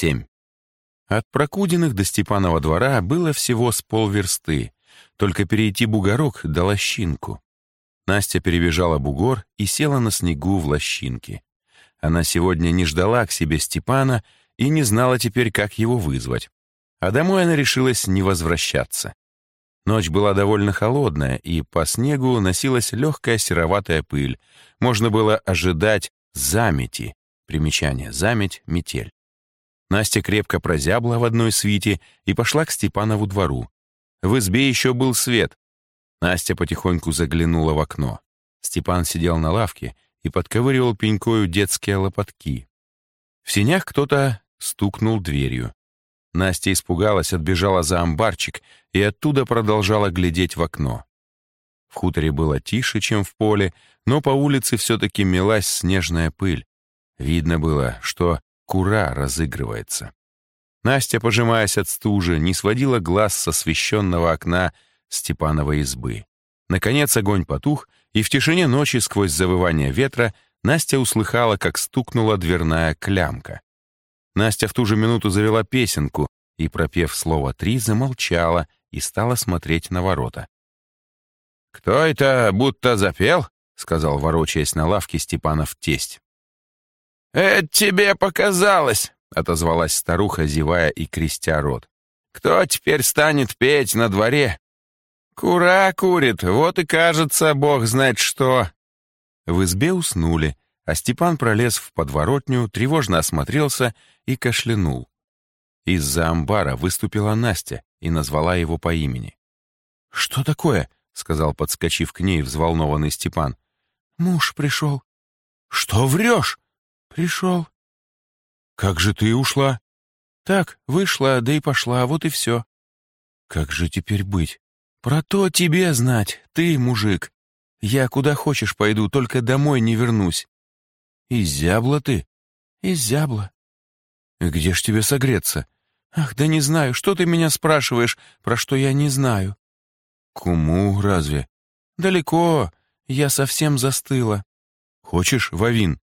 7. От Прокудиных до Степанова двора было всего с полверсты, только перейти бугорок до лощинку. Настя перебежала бугор и села на снегу в лощинке. Она сегодня не ждала к себе Степана и не знала теперь, как его вызвать. А домой она решилась не возвращаться. Ночь была довольно холодная, и по снегу носилась легкая сероватая пыль. Можно было ожидать замети. Примечание «заметь» — метель. Настя крепко прозябла в одной свите и пошла к Степанову двору. В избе еще был свет. Настя потихоньку заглянула в окно. Степан сидел на лавке и подковыривал пенькою детские лопатки. В сенях кто-то стукнул дверью. Настя испугалась, отбежала за амбарчик и оттуда продолжала глядеть в окно. В хуторе было тише, чем в поле, но по улице все-таки мелась снежная пыль. Видно было, что кура разыгрывается. Настя, пожимаясь от стужи, не сводила глаз с освещенного окна Степановой избы. Наконец огонь потух, и в тишине ночи сквозь завывание ветра Настя услыхала, как стукнула дверная клямка. Настя в ту же минуту завела песенку и, пропев слово «три», замолчала и стала смотреть на ворота. «Кто это будто запел?» — сказал, ворочаясь на лавке Степанов тесть. «Это тебе показалось!» — отозвалась старуха, зевая и крестя рот. «Кто теперь станет петь на дворе?» «Кура курит, вот и кажется, бог знает что!» В избе уснули, а Степан пролез в подворотню, тревожно осмотрелся и кашлянул. Из-за амбара выступила Настя и назвала его по имени. «Что такое?» — сказал, подскочив к ней взволнованный Степан. «Муж пришел». «Что врешь?» «Пришел». «Как же ты ушла?» «Так, вышла, да и пошла, вот и все». «Как же теперь быть?» «Про то тебе знать, ты мужик. Я куда хочешь пойду, только домой не вернусь». «Изябла ты?» «Изябла». «Где ж тебе согреться?» «Ах, да не знаю, что ты меня спрашиваешь, про что я не знаю?» «Куму разве?» «Далеко, я совсем застыла». «Хочешь, Вавин?»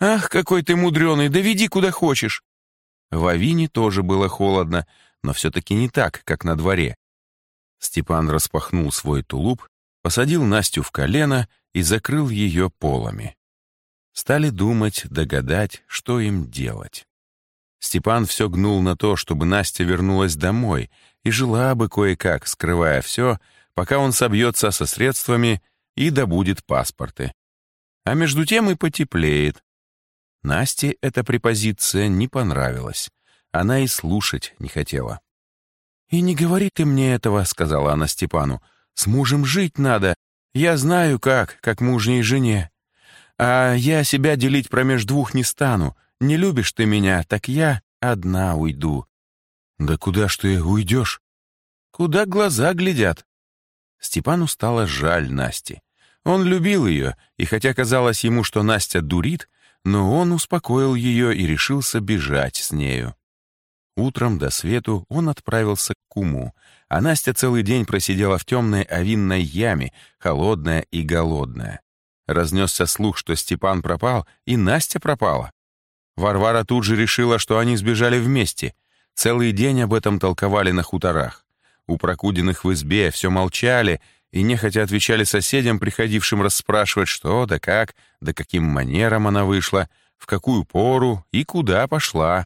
«Ах, какой ты мудреный, да веди куда хочешь!» В Авине тоже было холодно, но все-таки не так, как на дворе. Степан распахнул свой тулуп, посадил Настю в колено и закрыл ее полами. Стали думать, догадать, что им делать. Степан все гнул на то, чтобы Настя вернулась домой и жила бы кое-как, скрывая все, пока он собьется со средствами и добудет паспорты. А между тем и потеплеет. Насте эта препозиция не понравилась. Она и слушать не хотела. «И не говори ты мне этого», — сказала она Степану. «С мужем жить надо. Я знаю как, как мужней жене. А я себя делить промеж двух не стану. Не любишь ты меня, так я одна уйду». «Да куда ж ты уйдешь?» «Куда глаза глядят». Степану стало жаль Насти. Он любил ее, и хотя казалось ему, что Настя дурит, но он успокоил ее и решился бежать с нею. Утром до свету он отправился к куму, а Настя целый день просидела в темной овинной яме, холодная и голодная. Разнесся слух, что Степан пропал, и Настя пропала. Варвара тут же решила, что они сбежали вместе. Целый день об этом толковали на хуторах. У Прокудиных в избе все молчали и нехотя отвечали соседям, приходившим расспрашивать, что да как, да каким манером она вышла, в какую пору и куда пошла.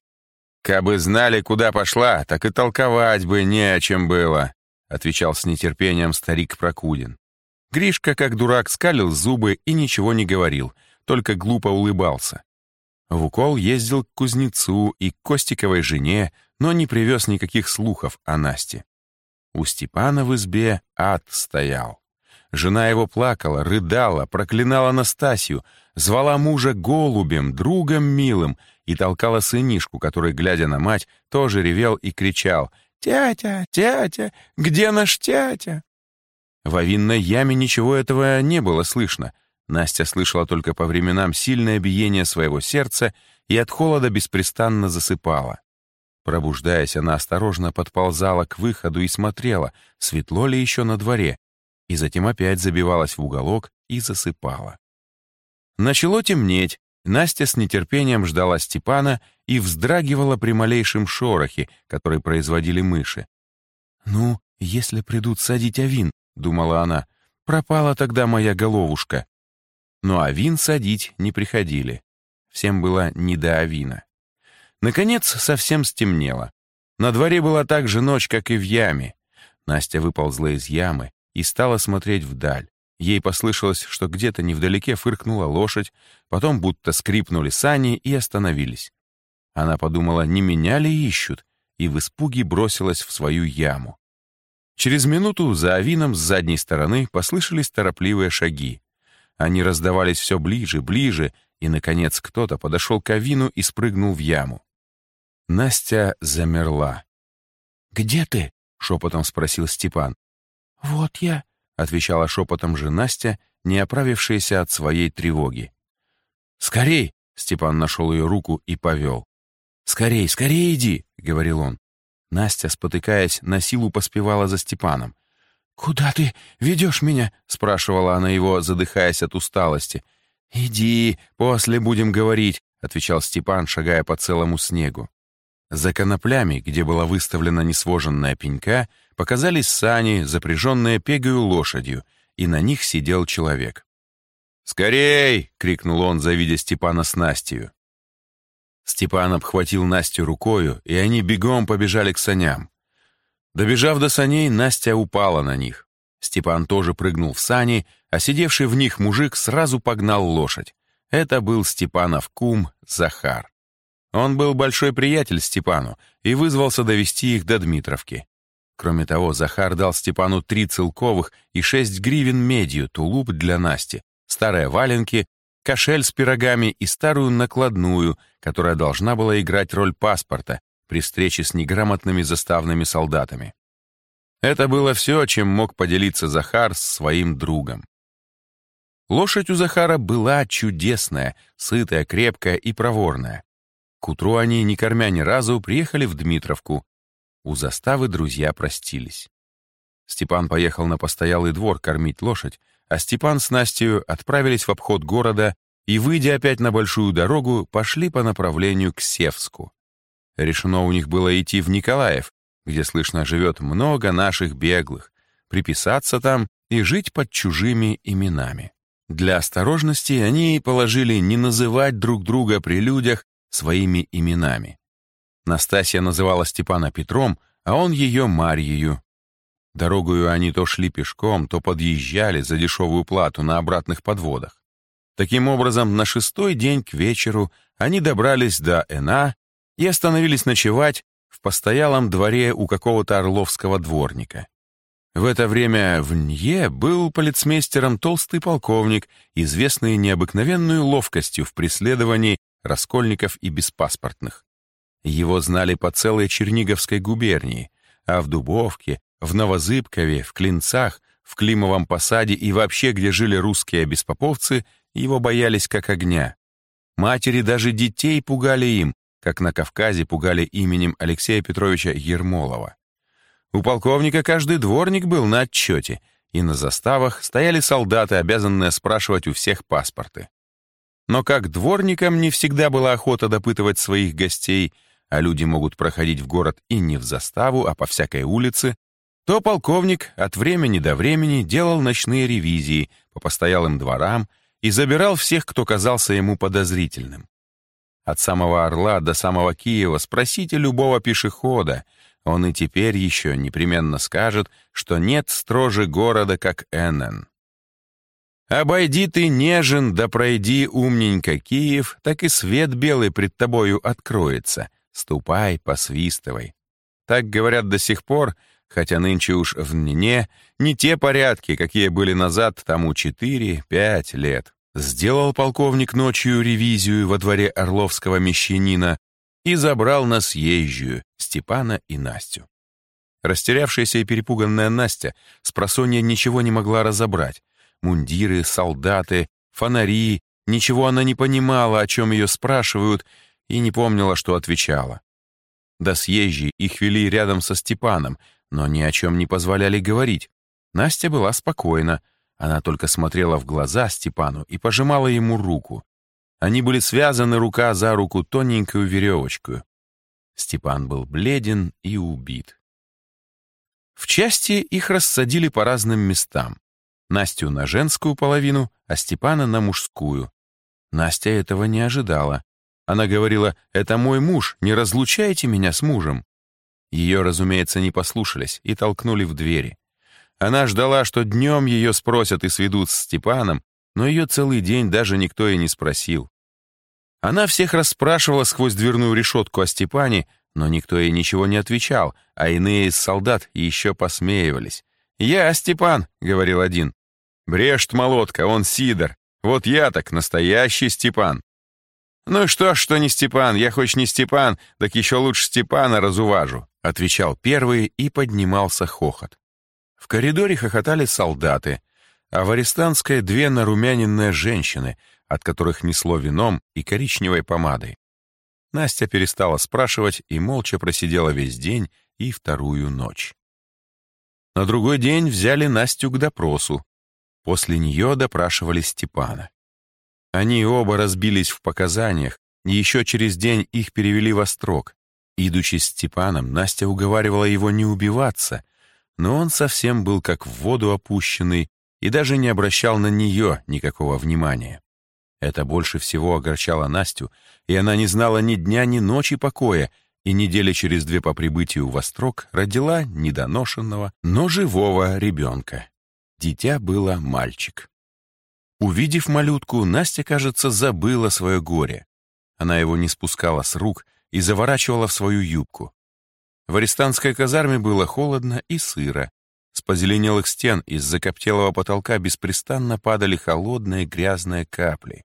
«Кабы знали, куда пошла, так и толковать бы не о чем было», отвечал с нетерпением старик Прокудин. Гришка, как дурак, скалил зубы и ничего не говорил, только глупо улыбался. В укол ездил к кузнецу и к Костиковой жене, но не привез никаких слухов о Насте. У Степана в избе ад стоял. Жена его плакала, рыдала, проклинала Настасью, звала мужа голубем, другом милым и толкала сынишку, который, глядя на мать, тоже ревел и кричал «Тятя, тятя, где наш тятя?» В винной яме ничего этого не было слышно. Настя слышала только по временам сильное биение своего сердца и от холода беспрестанно засыпала. Пробуждаясь, она осторожно подползала к выходу и смотрела, светло ли еще на дворе, и затем опять забивалась в уголок и засыпала. Начало темнеть, Настя с нетерпением ждала Степана и вздрагивала при малейшем шорохе, который производили мыши. «Ну, если придут садить авин», — думала она, — «пропала тогда моя головушка». Но авин садить не приходили. Всем было не до авина. Наконец, совсем стемнело. На дворе была так же ночь, как и в яме. Настя выползла из ямы и стала смотреть вдаль. Ей послышалось, что где-то невдалеке фыркнула лошадь, потом будто скрипнули сани и остановились. Она подумала, не меня ли ищут, и в испуге бросилась в свою яму. Через минуту за авином с задней стороны послышались торопливые шаги. Они раздавались все ближе, ближе, и, наконец, кто-то подошел к авину и спрыгнул в яму. Настя замерла. «Где ты?» — шепотом спросил Степан. «Вот я», — отвечала шепотом же Настя, не оправившаяся от своей тревоги. «Скорей!» — Степан нашел ее руку и повел. «Скорей, скорей иди!» — говорил он. Настя, спотыкаясь, на силу поспевала за Степаном. «Куда ты ведешь меня?» — спрашивала она его, задыхаясь от усталости. «Иди, после будем говорить», — отвечал Степан, шагая по целому снегу. За коноплями, где была выставлена несвоженная пенька, показались сани, запряженные пегою лошадью, и на них сидел человек. «Скорей!» — крикнул он, завидя Степана с Настью. Степан обхватил Настю рукою, и они бегом побежали к саням. Добежав до саней, Настя упала на них. Степан тоже прыгнул в сани, а сидевший в них мужик сразу погнал лошадь. Это был Степанов кум Захар. Он был большой приятель Степану и вызвался довести их до Дмитровки. Кроме того, Захар дал Степану три целковых и шесть гривен медью, тулуп для Насти, старые валенки, кошель с пирогами и старую накладную, которая должна была играть роль паспорта при встрече с неграмотными заставными солдатами. Это было все, чем мог поделиться Захар с своим другом. Лошадь у Захара была чудесная, сытая, крепкая и проворная. К утру они, не кормя ни разу, приехали в Дмитровку. У заставы друзья простились. Степан поехал на постоялый двор кормить лошадь, а Степан с Настей отправились в обход города и, выйдя опять на большую дорогу, пошли по направлению к Севску. Решено у них было идти в Николаев, где, слышно, живет много наших беглых, приписаться там и жить под чужими именами. Для осторожности они положили не называть друг друга при людях своими именами. Настасья называла Степана Петром, а он ее Марьею. Дорогою они то шли пешком, то подъезжали за дешевую плату на обратных подводах. Таким образом, на шестой день к вечеру они добрались до Эна и остановились ночевать в постоялом дворе у какого-то орловского дворника. В это время в Нье был полицмейстером толстый полковник, известный необыкновенную ловкостью в преследовании раскольников и беспаспортных. Его знали по целой Черниговской губернии, а в Дубовке, в Новозыбкове, в Клинцах, в Климовом посаде и вообще, где жили русские беспоповцы, его боялись как огня. Матери даже детей пугали им, как на Кавказе пугали именем Алексея Петровича Ермолова. У полковника каждый дворник был на отчете, и на заставах стояли солдаты, обязанные спрашивать у всех паспорты. Но как дворникам не всегда была охота допытывать своих гостей, а люди могут проходить в город и не в заставу, а по всякой улице, то полковник от времени до времени делал ночные ревизии по постоялым дворам и забирал всех, кто казался ему подозрительным. От самого Орла до самого Киева спросите любого пешехода, он и теперь еще непременно скажет, что нет строже города, как Эннен. Обойди ты нежен, да пройди умненько Киев, так и свет белый пред тобою откроется. Ступай, посвистывай. Так говорят до сих пор, хотя нынче уж в Нне не те порядки, какие были назад тому четыре-пять лет. Сделал полковник ночью ревизию во дворе Орловского мещанина и забрал на съезжую Степана и Настю. Растерявшаяся и перепуганная Настя с просонья ничего не могла разобрать, мундиры, солдаты, фонари. Ничего она не понимала, о чем ее спрашивают, и не помнила, что отвечала. До съезжей их вели рядом со Степаном, но ни о чем не позволяли говорить. Настя была спокойна, она только смотрела в глаза Степану и пожимала ему руку. Они были связаны рука за руку тоненькую веревочку. Степан был бледен и убит. В части их рассадили по разным местам. Настю на женскую половину, а Степана на мужскую. Настя этого не ожидала. Она говорила, «Это мой муж, не разлучайте меня с мужем». Ее, разумеется, не послушались и толкнули в двери. Она ждала, что днем ее спросят и сведут с Степаном, но ее целый день даже никто и не спросил. Она всех расспрашивала сквозь дверную решетку о Степане, но никто ей ничего не отвечал, а иные из солдат еще посмеивались. «Я Степан», — говорил один. «Брешт молотка, он Сидор. Вот я так, настоящий Степан». «Ну что ж, что не Степан, я хоть не Степан, так еще лучше Степана разуважу», — отвечал первый и поднимался хохот. В коридоре хохотали солдаты, а в арестантской две нарумяненные женщины, от которых несло вином и коричневой помадой. Настя перестала спрашивать и молча просидела весь день и вторую ночь. На другой день взяли Настю к допросу. После нее допрашивали Степана. Они оба разбились в показаниях, и еще через день их перевели во строк. Идучи с Степаном, Настя уговаривала его не убиваться, но он совсем был как в воду опущенный и даже не обращал на нее никакого внимания. Это больше всего огорчало Настю, и она не знала ни дня, ни ночи покоя, и недели через две по прибытию в Острог родила недоношенного, но живого ребенка. Дитя было мальчик. Увидев малютку, Настя, кажется, забыла свое горе. Она его не спускала с рук и заворачивала в свою юбку. В арестантской казарме было холодно и сыро. С позеленелых стен из закоптелого потолка беспрестанно падали холодные грязные капли.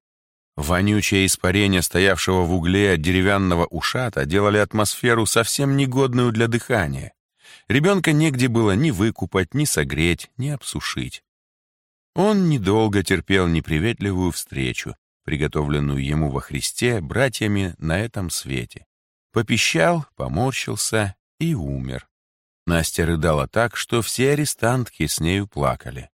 Вонючее испарение стоявшего в угле деревянного ушата делали атмосферу совсем негодную для дыхания. Ребенка негде было ни выкупать, ни согреть, ни обсушить. Он недолго терпел неприветливую встречу, приготовленную ему во Христе братьями на этом свете. Попищал, поморщился и умер. Настя рыдала так, что все арестантки с нею плакали.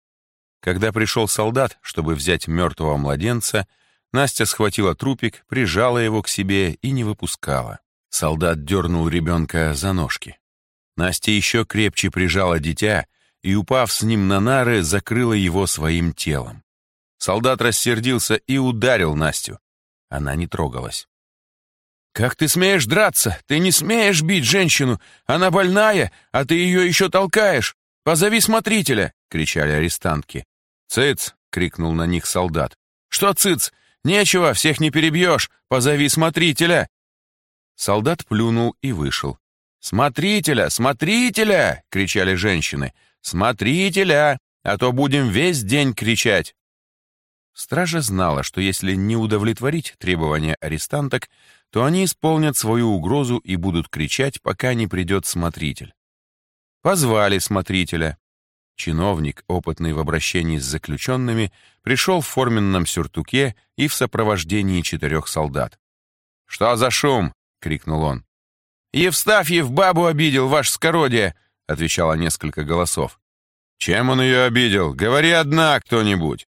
Когда пришел солдат, чтобы взять мертвого младенца, Настя схватила трупик, прижала его к себе и не выпускала. Солдат дернул ребенка за ножки. Настя еще крепче прижала дитя и, упав с ним на нары, закрыла его своим телом. Солдат рассердился и ударил Настю. Она не трогалась. «Как ты смеешь драться? Ты не смеешь бить женщину! Она больная, а ты ее еще толкаешь! Позови смотрителя!» — кричали арестантки. «Цыц!» — крикнул на них солдат. «Что цыц? Нечего, всех не перебьешь! Позови смотрителя!» Солдат плюнул и вышел. «Смотрителя! Смотрителя!» — кричали женщины. «Смотрителя! А то будем весь день кричать!» Стража знала, что если не удовлетворить требования арестанток, то они исполнят свою угрозу и будут кричать, пока не придет смотритель. Позвали смотрителя. Чиновник, опытный в обращении с заключенными, пришел в форменном сюртуке и в сопровождении четырех солдат. «Что за шум?» — крикнул он. «Евстафьев бабу обидел, ваше скородие!» — отвечало несколько голосов. «Чем он ее обидел? Говори одна кто-нибудь!»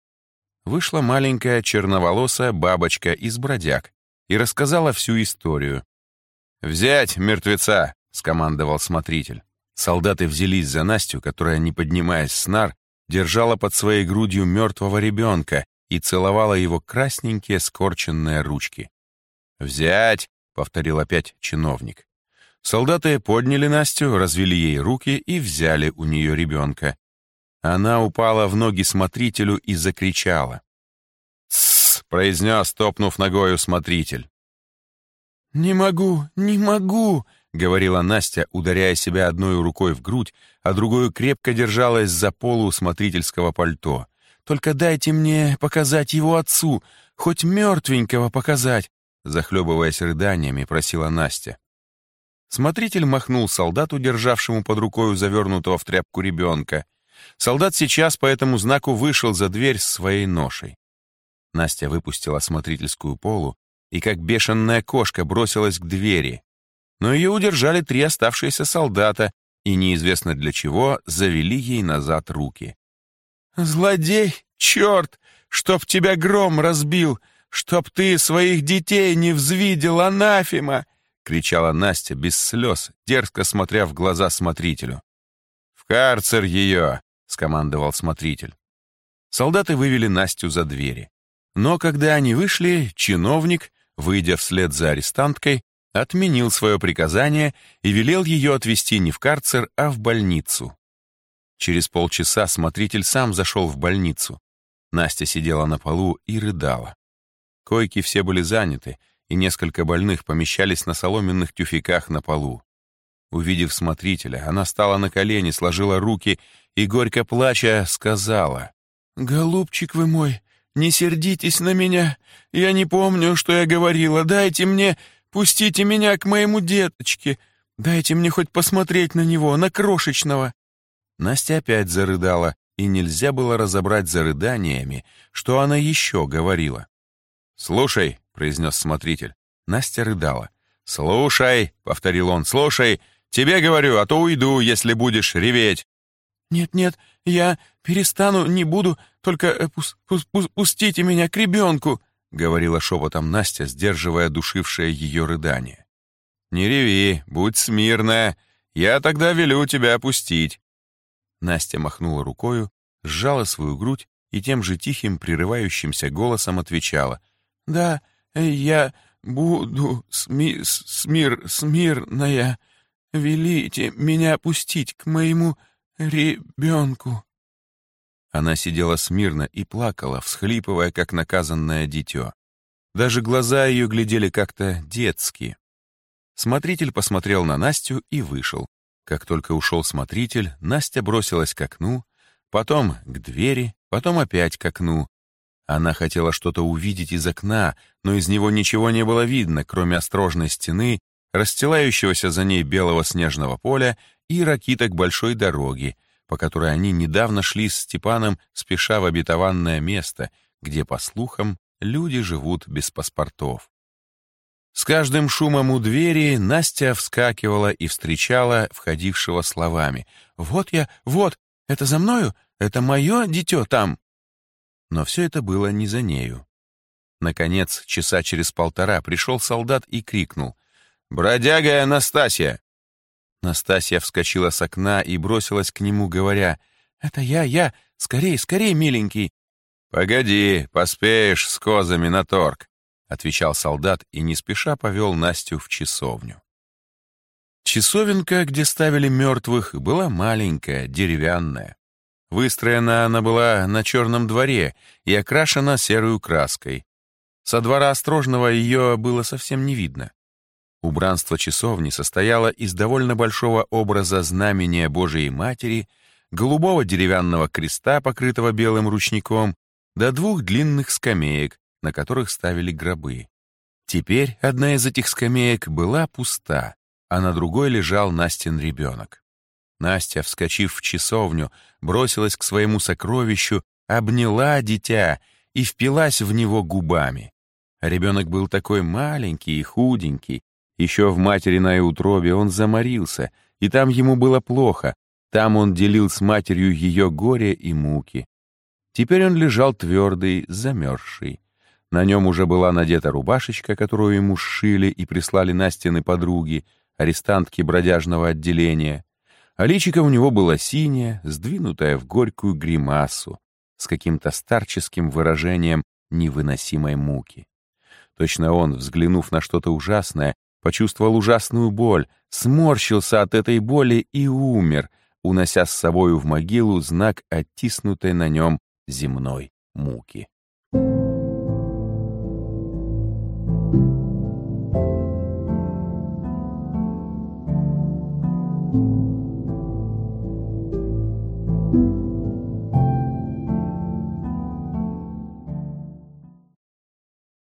Вышла маленькая черноволосая бабочка из бродяг и рассказала всю историю. «Взять мертвеца!» — скомандовал смотритель. Солдаты взялись за Настю, которая, не поднимаясь с нар, держала под своей грудью мертвого ребенка и целовала его красненькие скорченные ручки. «Взять!» — повторил опять чиновник. Солдаты подняли Настю, развели ей руки и взяли у нее ребенка. Она упала в ноги смотрителю и закричала. «Тссс!» — произнес, топнув ногою смотритель. «Не могу, не могу!» — говорила Настя, ударяя себя одной рукой в грудь, а другой крепко держалась за полу смотрительского пальто. «Только дайте мне показать его отцу, хоть мертвенького показать!» Захлебываясь рыданиями, просила Настя. Смотритель махнул солдату, державшему под рукою завернутого в тряпку ребенка. Солдат сейчас по этому знаку вышел за дверь с своей ношей. Настя выпустила смотрительскую полу и, как бешеная кошка, бросилась к двери. Но ее удержали три оставшиеся солдата и, неизвестно для чего, завели ей назад руки. «Злодей! Черт! Чтоб тебя гром разбил! чтоб ты своих детей не взвидел, анафима!» — кричала Настя без слез, дерзко смотря в глаза смотрителю. «В карцер ее!» — скомандовал смотритель. Солдаты вывели Настю за двери. Но когда они вышли, чиновник, выйдя вслед за арестанткой, отменил свое приказание и велел ее отвезти не в карцер, а в больницу. Через полчаса смотритель сам зашел в больницу. Настя сидела на полу и рыдала. Койки все были заняты, и несколько больных помещались на соломенных тюфяках на полу. Увидев смотрителя, она стала на колени, сложила руки и, горько плача, сказала, «Голубчик вы мой, не сердитесь на меня. Я не помню, что я говорила. Дайте мне, пустите меня к моему деточке. Дайте мне хоть посмотреть на него, на крошечного». Настя опять зарыдала, и нельзя было разобрать за рыданиями, что она еще говорила. «Слушай», — произнес смотритель. Настя рыдала. «Слушай», — повторил он, — «слушай, тебе говорю, а то уйду, если будешь реветь». «Нет-нет, я перестану, не буду, только э, пус пус пус пустите меня к ребенку», — говорила шепотом Настя, сдерживая душившее ее рыдание. «Не реви, будь смирная, я тогда велю тебя опустить». Настя махнула рукою, сжала свою грудь и тем же тихим, прерывающимся голосом отвечала. «Да, я буду сми смир смирная. Велите меня пустить к моему ребенку». Она сидела смирно и плакала, всхлипывая, как наказанное дитё. Даже глаза ее глядели как-то детски. Смотритель посмотрел на Настю и вышел. Как только ушел смотритель, Настя бросилась к окну, потом к двери, потом опять к окну, она хотела что-то увидеть из окна, но из него ничего не было видно, кроме острожной стены, расстилающегося за ней белого снежного поля и ракиток большой дороги, по которой они недавно шли с Степаном, спеша в обетованное место, где, по слухам, люди живут без паспортов. С каждым шумом у двери Настя вскакивала и встречала входившего словами. «Вот я, вот, это за мною, это мое дитё там». Но все это было не за нею. Наконец, часа через полтора пришел солдат и крикнул «Бродяга Анастасия!» Настасья вскочила с окна и бросилась к нему, говоря «Это я, я! Скорей, скорей, миленький!» «Погоди, поспеешь с козами на торг», — отвечал солдат и не спеша повел Настю в часовню. Часовенка, где ставили мертвых, была маленькая, деревянная. Выстроена она была на черном дворе и окрашена серую краской. Со двора Острожного ее было совсем не видно. Убранство часовни состояло из довольно большого образа знамения Божией Матери, голубого деревянного креста, покрытого белым ручником, до двух длинных скамеек, на которых ставили гробы. Теперь одна из этих скамеек была пуста, а на другой лежал Настин ребенок. Настя, вскочив в часовню, бросилась к своему сокровищу, обняла дитя и впилась в него губами. Ребенок был такой маленький и худенький. Еще в материной утробе он заморился, и там ему было плохо. Там он делил с матерью ее горе и муки. Теперь он лежал твердый, замерзший. На нем уже была надета рубашечка, которую ему сшили и прислали Настины подруги, арестантки бродяжного отделения а личико у него было синее, сдвинутое в горькую гримасу, с каким-то старческим выражением невыносимой муки. Точно он, взглянув на что-то ужасное, почувствовал ужасную боль, сморщился от этой боли и умер, унося с собою в могилу знак оттиснутой на нем земной муки.